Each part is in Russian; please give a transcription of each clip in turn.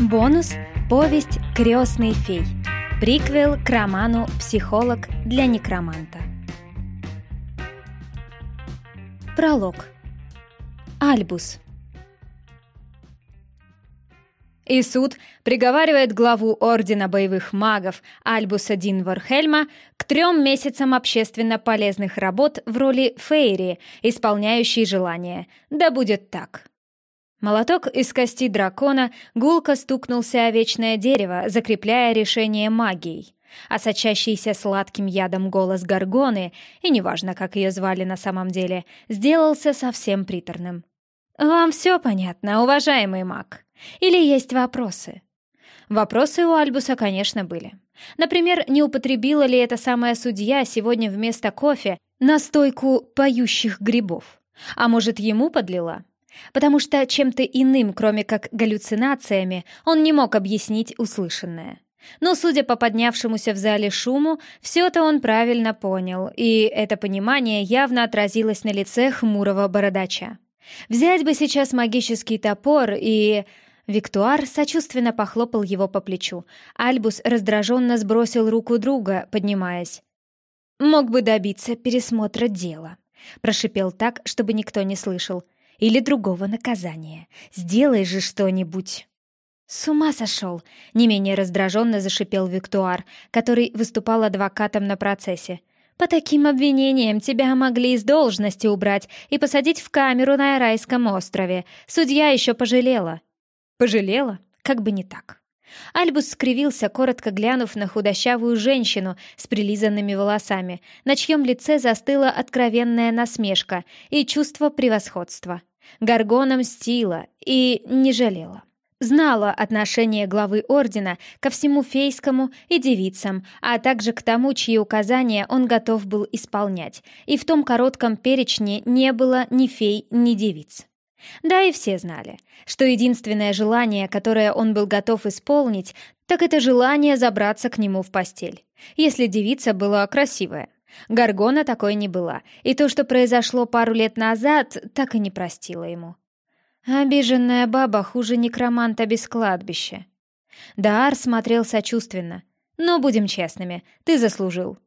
Бонус – повесть «Крестный фей». Приквел к роману «Психолог для некроманта». Пролог. Альбус. И суд приговаривает главу Ордена Боевых Магов Альбуса Динвархельма к трем месяцам общественно полезных работ в роли Фейри, исполняющей желания. Да будет так. Молоток из кости дракона гулко стукнулся о вечное дерево, закрепляя решение магией. А сочащийся сладким ядом голос Гаргоны, и неважно, как ее звали на самом деле, сделался совсем приторным. «Вам все понятно, уважаемый маг? Или есть вопросы?» Вопросы у Альбуса, конечно, были. Например, не употребила ли эта самая судья сегодня вместо кофе настойку поющих грибов? А может, ему подлила? Потому что чем-то иным, кроме как галлюцинациями, он не мог объяснить услышанное. Но, судя по поднявшемуся в зале шуму, все-то он правильно понял, и это понимание явно отразилось на лице хмурого бородача. Взять бы сейчас магический топор и... Виктуар сочувственно похлопал его по плечу. Альбус раздраженно сбросил руку друга, поднимаясь. «Мог бы добиться пересмотра дела», — прошипел так, чтобы никто не слышал или другого наказания. Сделай же что-нибудь!» «С ума сошел!» — не менее раздраженно зашипел Виктуар, который выступал адвокатом на процессе. «По таким обвинениям тебя могли из должности убрать и посадить в камеру на Райском острове. Судья еще пожалела». «Пожалела? Как бы не так». Альбус скривился, коротко глянув на худощавую женщину с прилизанными волосами, на чьем лице застыла откровенная насмешка и чувство превосходства. Гаргона мстила и не жалела. Знала отношение главы ордена ко всему фейскому и девицам, а также к тому, чьи указания он готов был исполнять, и в том коротком перечне не было ни фей, ни девиц. Да и все знали, что единственное желание, которое он был готов исполнить, так это желание забраться к нему в постель, если девица была красивая. Гаргона такой не была, и то, что произошло пару лет назад, так и не простила ему. Обиженная баба хуже некроманта без кладбища. Даар смотрел сочувственно. «Но будем честными, ты заслужил».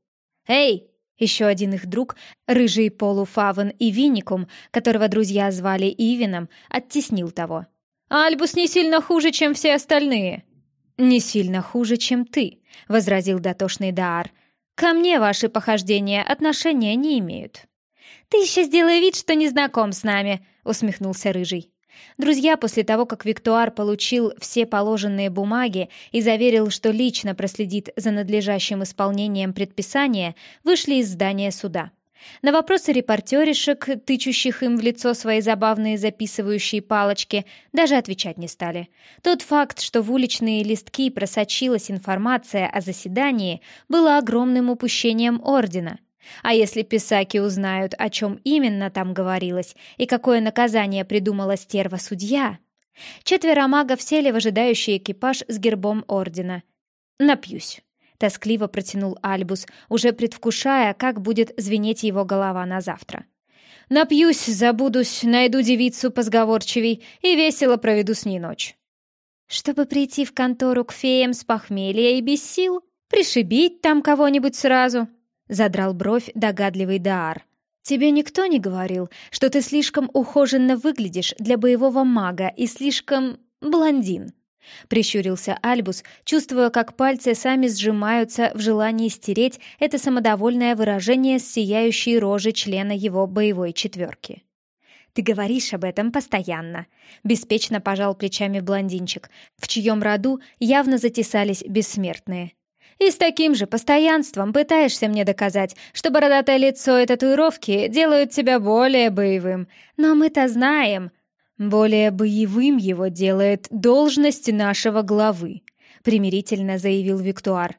«Эй!» Еще один их друг, рыжий полуфавен и Виникум, которого друзья звали Ивином, оттеснил того. «Альбус не сильно хуже, чем все остальные». «Не сильно хуже, чем ты», — возразил дотошный Даар. «Ко мне ваши похождения отношения не имеют». «Ты еще сделай вид, что не знаком с нами», — усмехнулся Рыжий. Друзья после того, как Виктуар получил все положенные бумаги и заверил, что лично проследит за надлежащим исполнением предписания, вышли из здания суда. На вопросы репортеришек, тычущих им в лицо свои забавные записывающие палочки, даже отвечать не стали. Тот факт, что в уличные листки просочилась информация о заседании, было огромным упущением Ордена — а если писаки узнают, о чем именно там говорилось и какое наказание придумала стерва-судья? Четверо магов сели в ожидающий экипаж с гербом ордена. «Напьюсь», — тоскливо протянул Альбус, уже предвкушая, как будет звенеть его голова на завтра. «Напьюсь, забудусь, найду девицу позговорчивей и весело проведу с ней ночь». «Чтобы прийти в контору к феям с похмелья и без сил? Пришибить там кого-нибудь сразу?» Задрал бровь догадливый Даар. «Тебе никто не говорил, что ты слишком ухоженно выглядишь для боевого мага и слишком... блондин?» Прищурился Альбус, чувствуя, как пальцы сами сжимаются в желании стереть это самодовольное выражение с сияющей рожи члена его боевой четверки. «Ты говоришь об этом постоянно», — беспечно пожал плечами блондинчик, в чьем роду явно затесались бессмертные. И с таким же постоянством пытаешься мне доказать, что бородатое лицо и татуировки делают тебя более боевым. Но мы-то знаем. Более боевым его делает должность нашего главы, примирительно заявил Виктуар.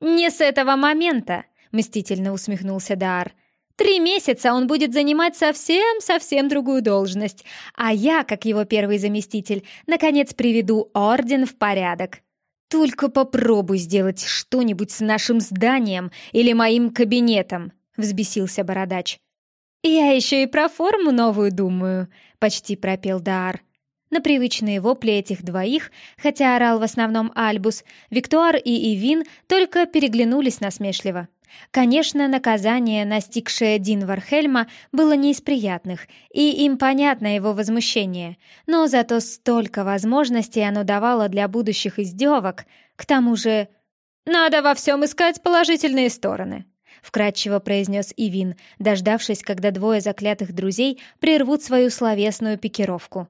Не с этого момента, мстительно усмехнулся Дар. Три месяца он будет занимать совсем-совсем другую должность, а я, как его первый заместитель, наконец приведу орден в порядок. «Только попробуй сделать что-нибудь с нашим зданием или моим кабинетом», — взбесился бородач. «Я еще и про форму новую думаю», — почти пропел Даар. На привычные вопли этих двоих, хотя орал в основном Альбус, Виктуар и Ивин только переглянулись насмешливо. Конечно, наказание, настигшее Дин Вархельма, было не из приятных, и им понятно его возмущение, но зато столько возможностей оно давало для будущих издевок. К тому же, «Надо во всем искать положительные стороны», — вкратчиво произнес Ивин, дождавшись, когда двое заклятых друзей прервут свою словесную пикировку.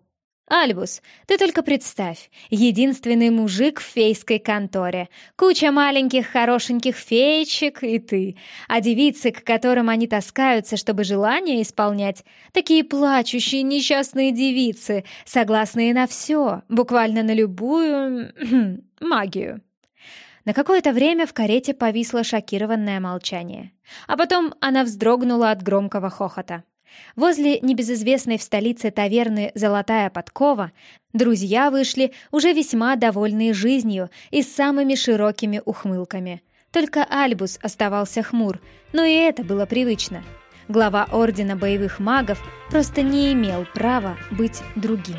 «Альбус, ты только представь, единственный мужик в фейской конторе, куча маленьких хорошеньких феечек и ты, а девицы, к которым они таскаются, чтобы желания исполнять, такие плачущие несчастные девицы, согласные на все, буквально на любую... магию». На какое-то время в карете повисло шокированное молчание, а потом она вздрогнула от громкого хохота. Возле небезызвестной в столице таверны «Золотая подкова» друзья вышли уже весьма довольные жизнью и с самыми широкими ухмылками. Только Альбус оставался хмур, но и это было привычно. Глава Ордена Боевых Магов просто не имел права быть другим.